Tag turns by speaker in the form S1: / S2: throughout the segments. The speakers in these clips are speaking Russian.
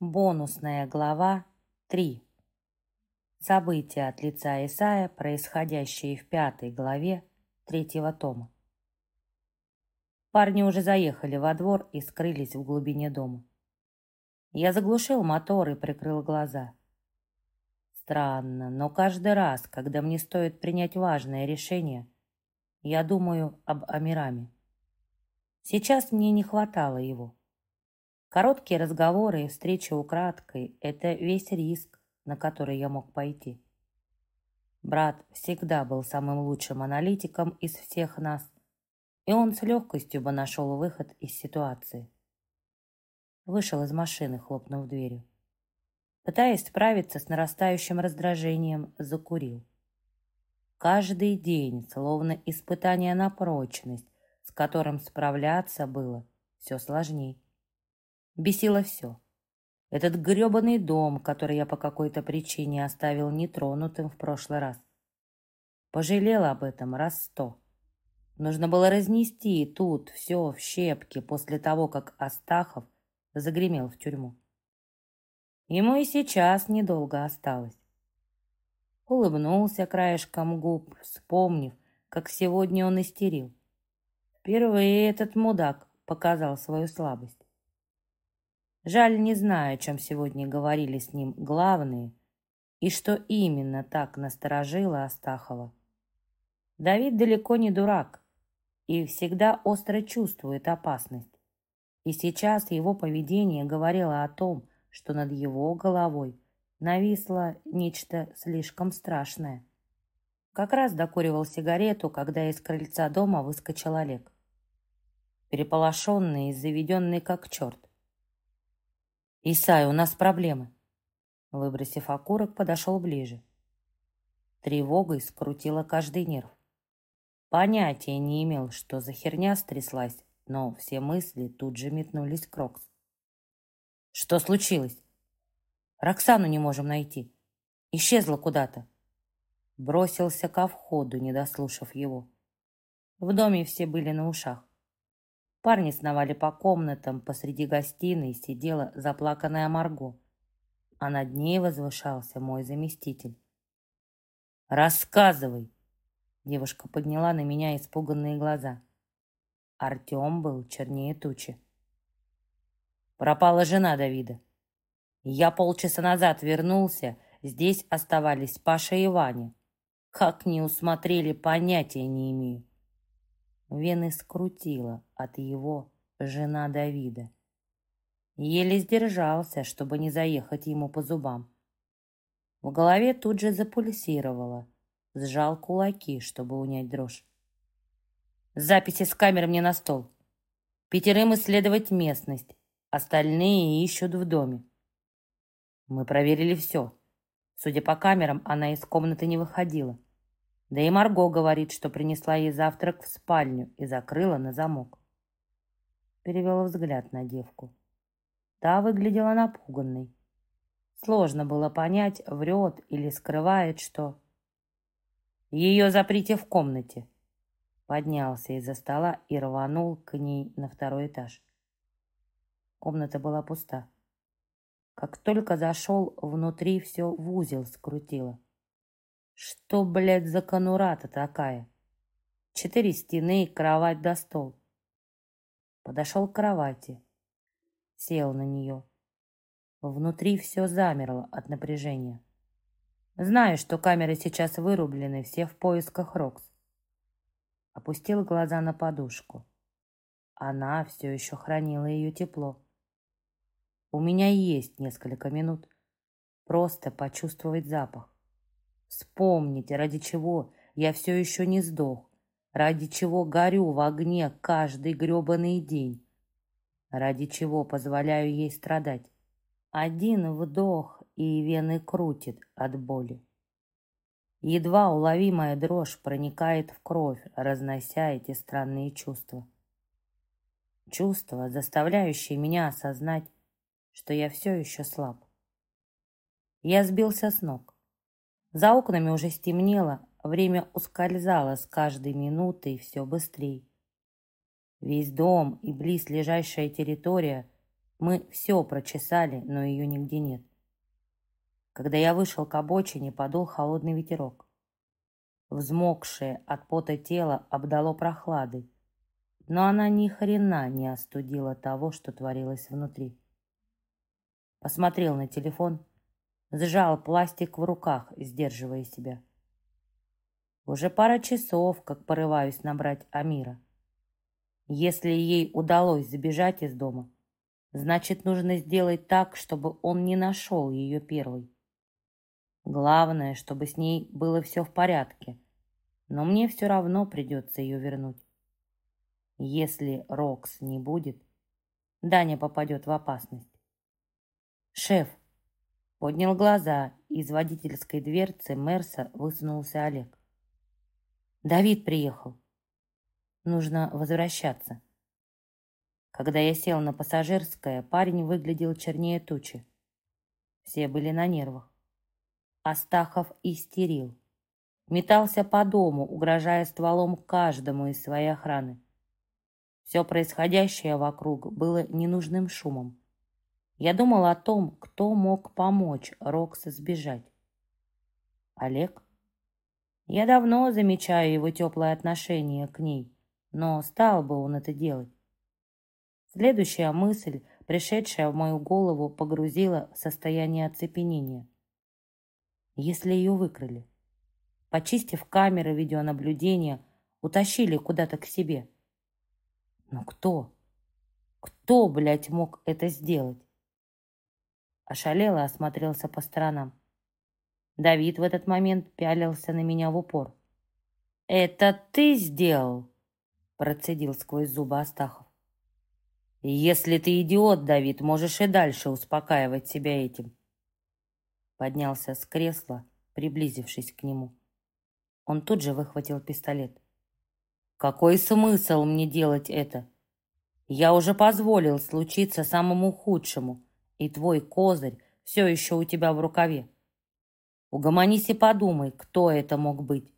S1: Бонусная глава 3. События от лица Исая, происходящие в пятой главе третьего тома. Парни уже заехали во двор и скрылись в глубине дома. Я заглушил мотор и прикрыл глаза. Странно, но каждый раз, когда мне стоит принять важное решение, я думаю об Амираме. Сейчас мне не хватало его. Короткие разговоры и встречи украдкой — это весь риск, на который я мог пойти. Брат всегда был самым лучшим аналитиком из всех нас, и он с легкостью бы нашел выход из ситуации. Вышел из машины, хлопнув дверью. Пытаясь справиться с нарастающим раздражением, закурил. Каждый день, словно испытание на прочность, с которым справляться было все сложней. Бесило все. Этот грёбаный дом, который я по какой-то причине оставил нетронутым в прошлый раз. Пожалел об этом раз сто. Нужно было разнести тут все в щепки после того, как Астахов загремел в тюрьму. Ему и сейчас недолго осталось. Улыбнулся краешком губ, вспомнив, как сегодня он истерил. Впервые этот мудак показал свою слабость. Жаль, не знаю, о чем сегодня говорили с ним главные и что именно так насторожило Астахова. Давид далеко не дурак и всегда остро чувствует опасность. И сейчас его поведение говорило о том, что над его головой нависло нечто слишком страшное. Как раз докуривал сигарету, когда из крыльца дома выскочил Олег. Переполошенный и заведенный как черт. «Исай, у нас проблемы». Выбросив окурок, подошел ближе. Тревогой скрутила каждый нерв. Понятия не имел, что за херня стряслась, но все мысли тут же метнулись к Рокс. «Что случилось?» «Роксану не можем найти. Исчезла куда-то». Бросился ко входу, не дослушав его. В доме все были на ушах. Парни сновали по комнатам, посреди гостиной сидела заплаканная Марго, а над ней возвышался мой заместитель. «Рассказывай!» Девушка подняла на меня испуганные глаза. Артем был чернее тучи. Пропала жена Давида. Я полчаса назад вернулся, здесь оставались Паша и Ваня. Как не усмотрели, понятия не имею. Вены скрутила от его жена Давида. Еле сдержался, чтобы не заехать ему по зубам. В голове тут же запульсировало. Сжал кулаки, чтобы унять дрожь. Записи с камер мне на стол. Пятерым исследовать местность. Остальные ищут в доме. Мы проверили все. Судя по камерам, она из комнаты не выходила. Да и Марго говорит, что принесла ей завтрак в спальню и закрыла на замок. Перевела взгляд на девку. Та выглядела напуганной. Сложно было понять, врет или скрывает, что... Ее заприте в комнате. Поднялся из-за стола и рванул к ней на второй этаж. Комната была пуста. Как только зашел, внутри все в узел скрутило. Что, блядь, за конура-то такая? Четыре стены, кровать да стол. Подошел к кровати. Сел на нее. Внутри все замерло от напряжения. Знаю, что камеры сейчас вырублены, все в поисках Рокс. Опустил глаза на подушку. Она все еще хранила ее тепло. У меня есть несколько минут. Просто почувствовать запах. Вспомните, ради чего я все еще не сдох, ради чего горю в огне каждый гребаный день, ради чего позволяю ей страдать. Один вдох, и вены крутит от боли. Едва уловимая дрожь проникает в кровь, разнося эти странные чувства. Чувства, заставляющие меня осознать, что я все еще слаб. Я сбился с ног. За окнами уже стемнело, время ускользало с каждой минутой все быстрее. Весь дом и близлежащая территория Мы все прочесали, но ее нигде нет. Когда я вышел к обочине, подул холодный ветерок. Взмокшее от пота тело обдало прохладой, но она ни хрена не остудила того, что творилось внутри. Посмотрел на телефон, сжал пластик в руках, сдерживая себя. Уже пара часов, как порываюсь набрать Амира. Если ей удалось забежать из дома, значит, нужно сделать так, чтобы он не нашел ее первой. Главное, чтобы с ней было все в порядке, но мне все равно придется ее вернуть. Если Рокс не будет, Даня попадет в опасность. «Шеф!» Поднял глаза, из водительской дверцы Мерса высунулся Олег. «Давид приехал. Нужно возвращаться». Когда я сел на пассажирское, парень выглядел чернее тучи. Все были на нервах. Астахов истерил. Метался по дому, угрожая стволом каждому из своей охраны. Все происходящее вокруг было ненужным шумом. Я думал о том, кто мог помочь Рокса сбежать. Олег? Я давно замечаю его теплое отношение к ней, но стал бы он это делать. Следующая мысль, пришедшая в мою голову, погрузила в состояние оцепенения если ее выкрали. Почистив камеры видеонаблюдения, утащили куда-то к себе. Но кто? Кто, блядь, мог это сделать? Ошалело осмотрелся по сторонам. Давид в этот момент пялился на меня в упор. «Это ты сделал?» Процедил сквозь зубы Астахов. «Если ты идиот, Давид, можешь и дальше успокаивать себя этим поднялся с кресла, приблизившись к нему. Он тут же выхватил пистолет. «Какой смысл мне делать это? Я уже позволил случиться самому худшему, и твой козырь все еще у тебя в рукаве. Угомонись и подумай, кто это мог быть».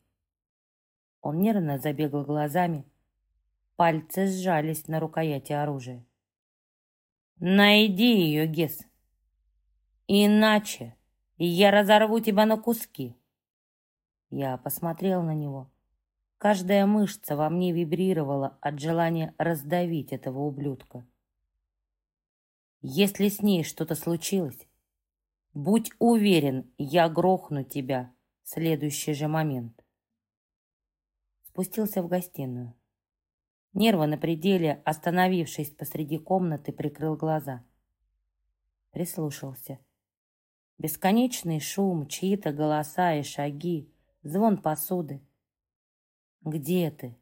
S1: Он нервно забегал глазами. Пальцы сжались на рукояти оружия. «Найди ее, Гес. Иначе...» я разорву тебя на куски. Я посмотрел на него. Каждая мышца во мне вибрировала от желания раздавить этого ублюдка. Если с ней что-то случилось, будь уверен, я грохну тебя в следующий же момент. Спустился в гостиную. Нервы на пределе, остановившись посреди комнаты, прикрыл глаза. Прислушался. Бесконечный шум, чьи-то голоса и шаги, звон посуды. Где ты?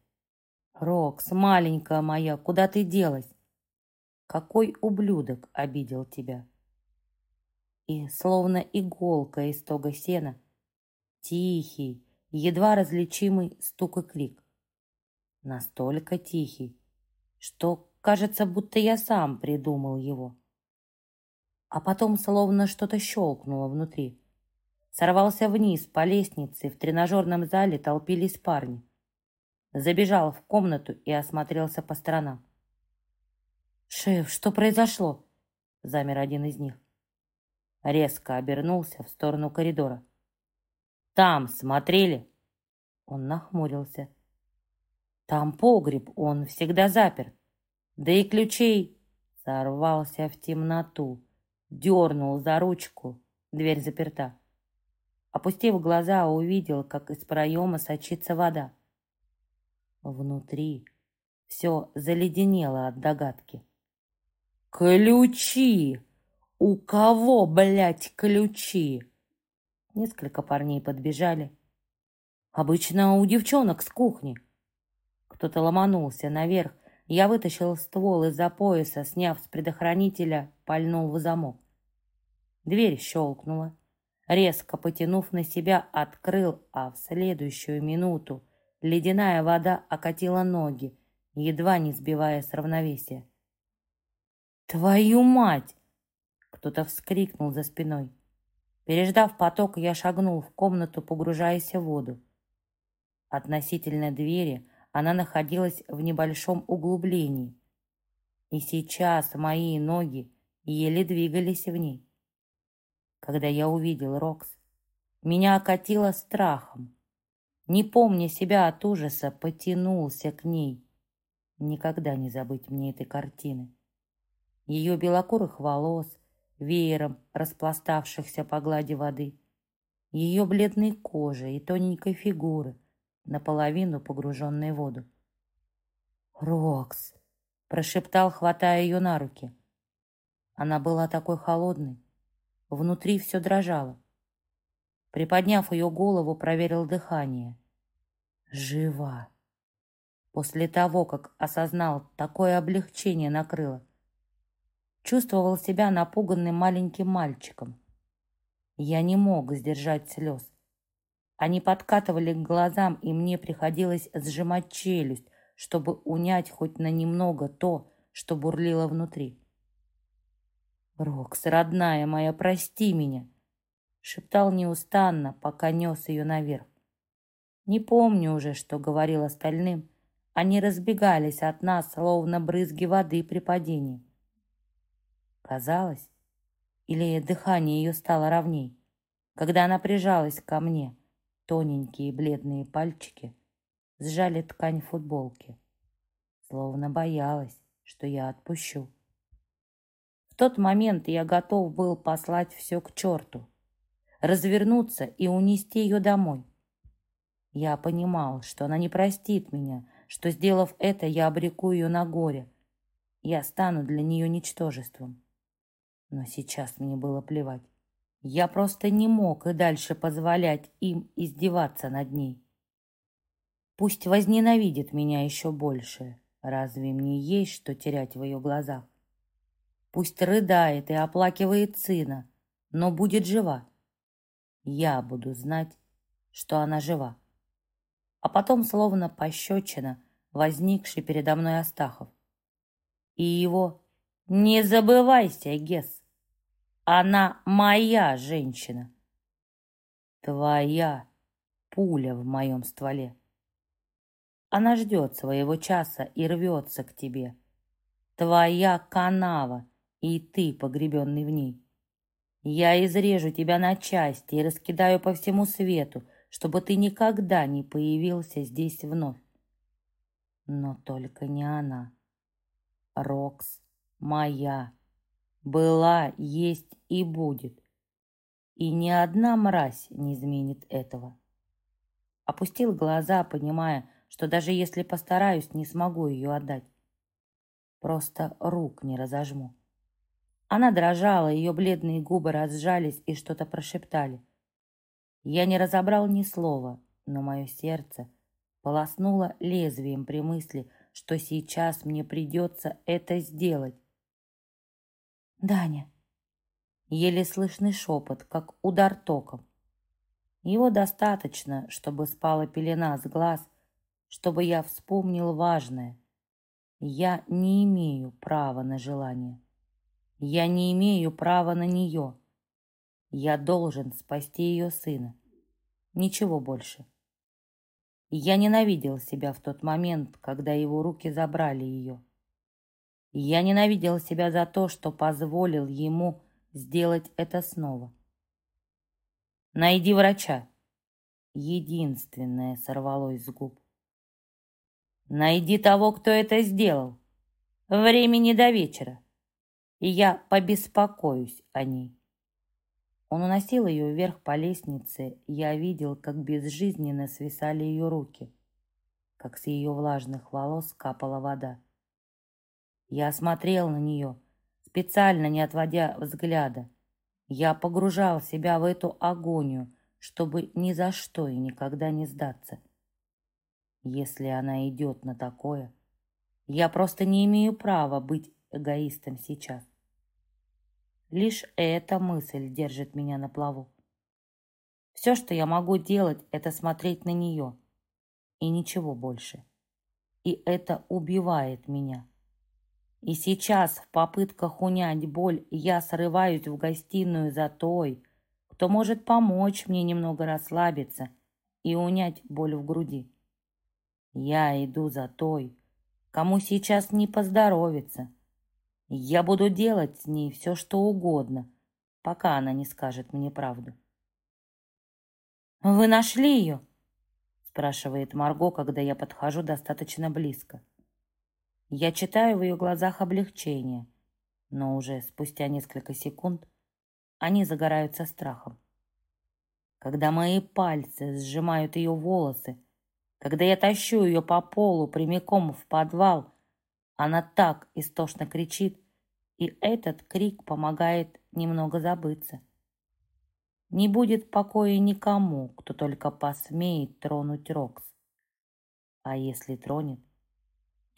S1: Рокс, маленькая моя, куда ты делась? Какой ублюдок обидел тебя? И словно иголка из тога сена, тихий, едва различимый стук и клик. Настолько тихий, что кажется, будто я сам придумал его а потом словно что-то щелкнуло внутри. Сорвался вниз по лестнице, в тренажерном зале толпились парни. Забежал в комнату и осмотрелся по сторонам. «Шеф, что произошло?» Замер один из них. Резко обернулся в сторону коридора. «Там смотрели?» Он нахмурился. «Там погреб, он всегда запер. Да и ключей...» Сорвался в темноту дернул за ручку. Дверь заперта. Опустив глаза, увидел, как из проема сочится вода. Внутри все заледенело от догадки. «Ключи! У кого, блядь, ключи?» Несколько парней подбежали. Обычно у девчонок с кухни. Кто-то ломанулся наверх, я вытащил ствол из-за пояса, сняв с предохранителя, пальнул в замок. Дверь щелкнула. Резко потянув на себя, открыл, а в следующую минуту ледяная вода окатила ноги, едва не сбивая с равновесия. «Твою мать!» Кто-то вскрикнул за спиной. Переждав поток, я шагнул в комнату, погружаясь в воду. Относительно двери она находилась в небольшом углублении. И сейчас мои ноги еле двигались в ней. Когда я увидел Рокс, меня окатило страхом. Не помня себя от ужаса, потянулся к ней. Никогда не забыть мне этой картины. Ее белокурых волос, веером распластавшихся по глади воды, ее бледной кожи и тоненькой фигуры, наполовину погруженной в воду. «Рокс!» — прошептал, хватая ее на руки. Она была такой холодной, внутри все дрожало. Приподняв ее голову, проверил дыхание. Жива. После того, как осознал, такое облегчение накрыло. Чувствовал себя напуганным маленьким мальчиком. Я не мог сдержать слез. Они подкатывали к глазам, и мне приходилось сжимать челюсть, чтобы унять хоть на немного то, что бурлило внутри. «Рокс, родная моя, прости меня!» шептал неустанно, пока нес ее наверх. Не помню уже, что говорил остальным. Они разбегались от нас, словно брызги воды при падении. Казалось, или дыхание ее стало ровней, когда она прижалась ко мне, тоненькие бледные пальчики сжали ткань футболки, словно боялась, что я отпущу. В тот момент я готов был послать все к черту, развернуться и унести ее домой. Я понимал, что она не простит меня, что, сделав это, я обреку ее на горе. Я стану для нее ничтожеством. Но сейчас мне было плевать. Я просто не мог и дальше позволять им издеваться над ней. Пусть возненавидит меня еще больше. Разве мне есть что терять в ее глазах? Пусть рыдает и оплакивает сына, но будет жива я буду знать, что она жива. А потом, словно пощечина, возникший передо мной Астахов. И его «Не забывайся, Гес, она моя женщина». Твоя пуля в моем стволе. Она ждет своего часа и рвется к тебе. Твоя канава, и ты погребенный в ней. Я изрежу тебя на части и раскидаю по всему свету, чтобы ты никогда не появился здесь вновь. Но только не она. Рокс моя. Была, есть и будет. И ни одна мразь не изменит этого. Опустил глаза, понимая, что даже если постараюсь, не смогу ее отдать. Просто рук не разожму. Она дрожала, ее бледные губы разжались и что-то прошептали. Я не разобрал ни слова, но мое сердце полоснуло лезвием при мысли, что сейчас мне придется это сделать. «Даня!» Еле слышный шепот, как удар током. Его достаточно, чтобы спала пелена с глаз, чтобы я вспомнил важное. Я не имею права на желание. Я не имею права на нее. Я должен спасти ее сына. Ничего больше. Я ненавидел себя в тот момент, когда его руки забрали ее. Я ненавидел себя за то, что позволил ему сделать это снова. «Найди врача!» Единственное сорвалось с губ. «Найди того, кто это сделал! Времени до вечера!» и я побеспокоюсь о ней. Он уносил ее вверх по лестнице, я видел, как безжизненно свисали ее руки, как с ее влажных волос капала вода. Я смотрел на нее, специально не отводя взгляда. Я погружал себя в эту агонию, чтобы ни за что и никогда не сдаться. Если она идет на такое, я просто не имею права быть эгоистом сейчас. Лишь эта мысль держит меня на плаву. Все, что я могу делать, это смотреть на нее. И ничего больше. И это убивает меня. И сейчас в попытках унять боль я срываюсь в гостиную за той, кто может помочь мне немного расслабиться и унять боль в груди. Я иду за той, кому сейчас не поздоровится, Я буду делать с ней все, что угодно, пока она не скажет мне правду. «Вы нашли ее?» спрашивает Марго, когда я подхожу достаточно близко. Я читаю в ее глазах облегчение, но уже спустя несколько секунд они загораются страхом. Когда мои пальцы сжимают ее волосы, когда я тащу ее по полу прямиком в подвал, она так истошно кричит, и этот крик помогает немного забыться. Не будет покоя никому, кто только посмеет тронуть Рокс. А если тронет,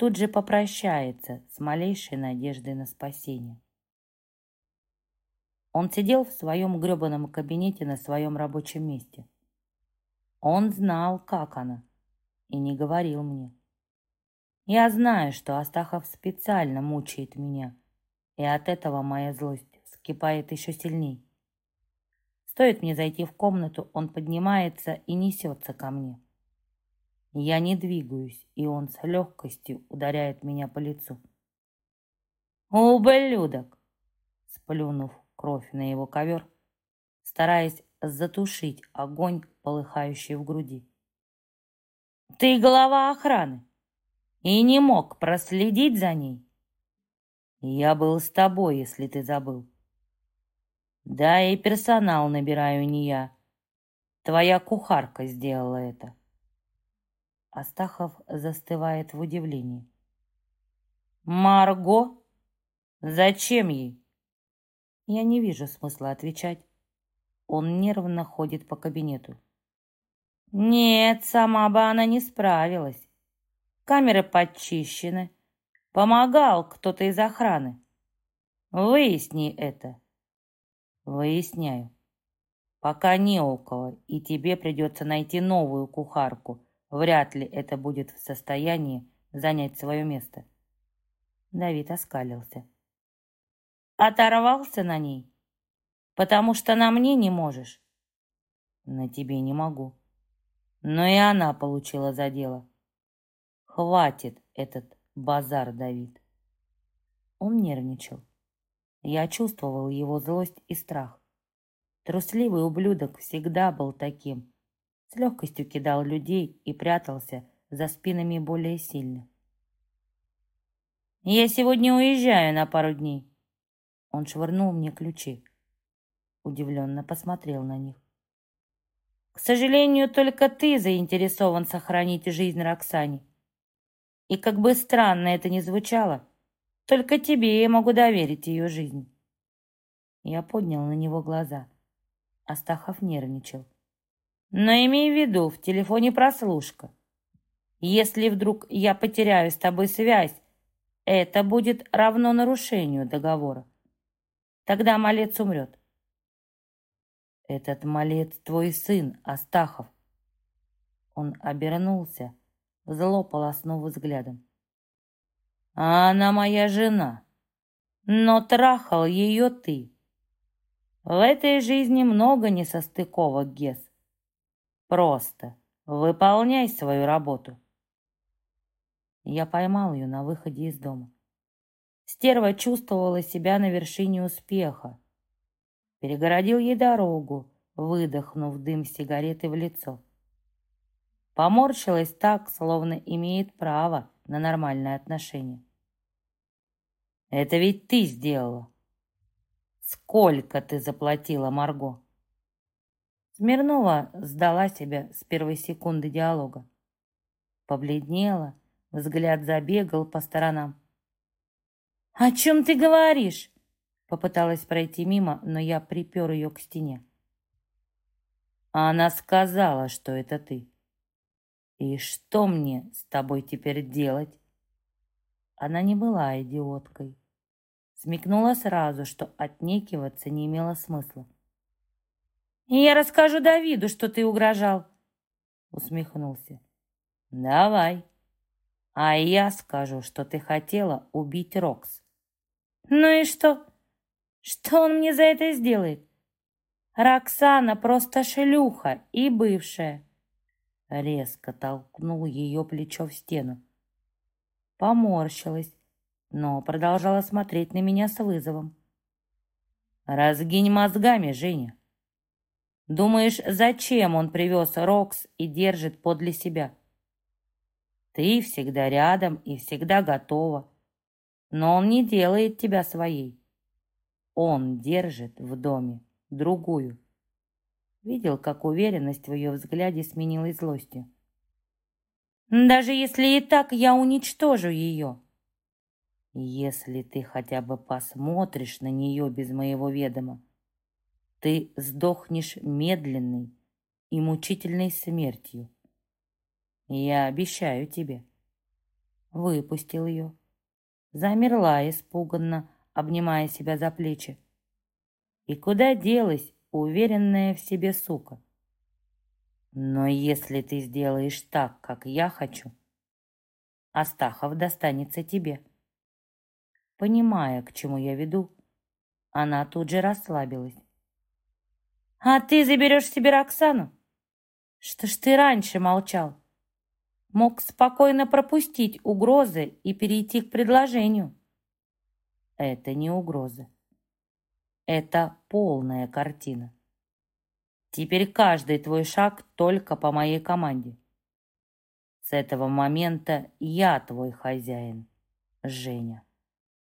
S1: тут же попрощается с малейшей надеждой на спасение. Он сидел в своем гребаном кабинете на своем рабочем месте. Он знал, как она, и не говорил мне. Я знаю, что Астахов специально мучает меня, и от этого моя злость вскипает еще сильней. Стоит мне зайти в комнату, он поднимается и несется ко мне. Я не двигаюсь, и он с легкостью ударяет меня по лицу. «Ублюдок!» Сплюнув кровь на его ковер, стараясь затушить огонь, полыхающий в груди. «Ты глава охраны и не мог проследить за ней?» «Я был с тобой, если ты забыл», да, и персонал набираю не я. Твоя кухарка сделала это. Астахов застывает в удивлении. Марго? Зачем ей? Я не вижу смысла отвечать. Он нервно ходит по кабинету. Нет, сама бы она не справилась. Камеры подчищены. Помогал кто-то из охраны. Выясни это. Выясняю. Пока не у кого, и тебе придется найти новую кухарку. Вряд ли это будет в состоянии занять свое место. Давид оскалился. Оторвался на ней? Потому что на мне не можешь? На тебе не могу. Но и она получила за дело. Хватит этот базар, Давид. Он нервничал. Я чувствовал его злость и страх. Трусливый ублюдок всегда был таким. С легкостью кидал людей и прятался за спинами более сильных. «Я сегодня уезжаю на пару дней». Он швырнул мне ключи. Удивленно посмотрел на них. «К сожалению, только ты заинтересован сохранить жизнь Роксане. И как бы странно это ни звучало, только тебе я могу доверить ее жизнь. Я поднял на него глаза. Астахов нервничал. Но имей в виду, в телефоне прослушка. Если вдруг я потеряю с тобой связь, это будет равно нарушению договора. Тогда малец умрет. Этот малец твой сын, Астахов. Он обернулся, зло полоснув взглядом. А она моя жена. Но трахал ее ты. В этой жизни много несостыковок, Гес. Просто выполняй свою работу. Я поймал ее на выходе из дома. Стерва чувствовала себя на вершине успеха. Перегородил ей дорогу, выдохнув дым сигареты в лицо. Поморщилась так, словно имеет право на нормальное отношение. «Это ведь ты сделала!» «Сколько ты заплатила, Марго?» Смирнова сдала себя с первой секунды диалога. Побледнела, взгляд забегал по сторонам. «О чем ты говоришь?» Попыталась пройти мимо, но я припер ее к стене. Она сказала, что это ты. И что мне с тобой теперь делать? Она не была идиоткой. Смекнула сразу, что отнекиваться не имело смысла. «Я расскажу Давиду, что ты угрожал», — усмехнулся. «Давай. А я скажу, что ты хотела убить Рокс». «Ну и что? Что он мне за это сделает? Роксана просто шлюха и бывшая. Резко толкнул ее плечо в стену. Поморщилась, но продолжала смотреть на меня с вызовом. «Разгинь мозгами, Женя. Думаешь, зачем он привез Рокс и держит подле себя? Ты всегда рядом и всегда готова, но он не делает тебя своей. Он держит в доме другую». Видел, как уверенность в ее взгляде сменилась злостью. «Даже если и так, я уничтожу ее!» «Если ты хотя бы посмотришь на нее без моего ведома, ты сдохнешь медленной и мучительной смертью. Я обещаю тебе». Выпустил ее. Замерла испуганно, обнимая себя за плечи. И куда делась уверенная в себе сука. Но если ты сделаешь так, как я хочу, Астахов достанется тебе. Понимая, к чему я веду, она тут же расслабилась. «А ты заберешь себе Роксану? Что ж ты раньше молчал? Мог спокойно пропустить угрозы и перейти к предложению». «Это не угроза. Это полная картина. Теперь каждый твой шаг только по моей команде. С этого момента я твой хозяин, Женя.